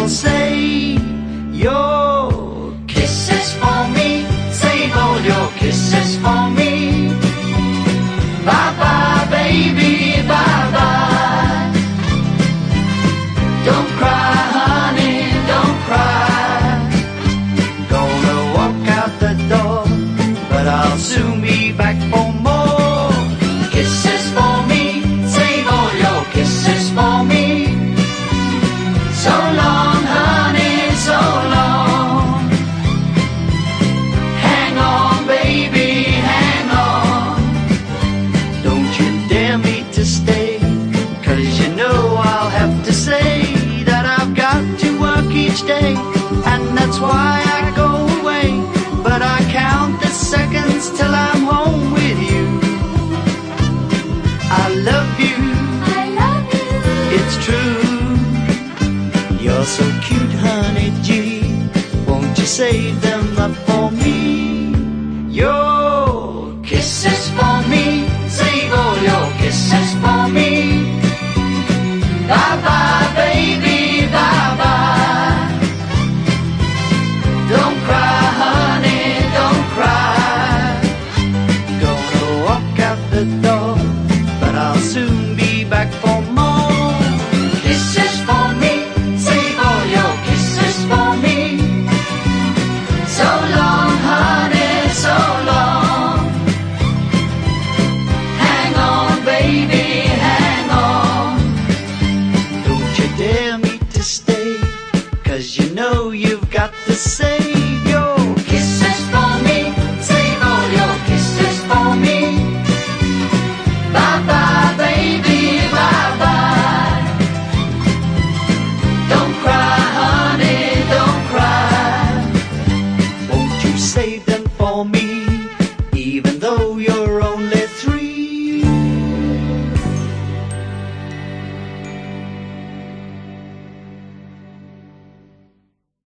You'll save to stay, cause you know I'll have to say that I've got to work each day, and that's why I go away. But I count the seconds till I'm home with you. I love you, I love you. it's true. You're so cute, honey G. Won't you save them up for me? You're even though you're only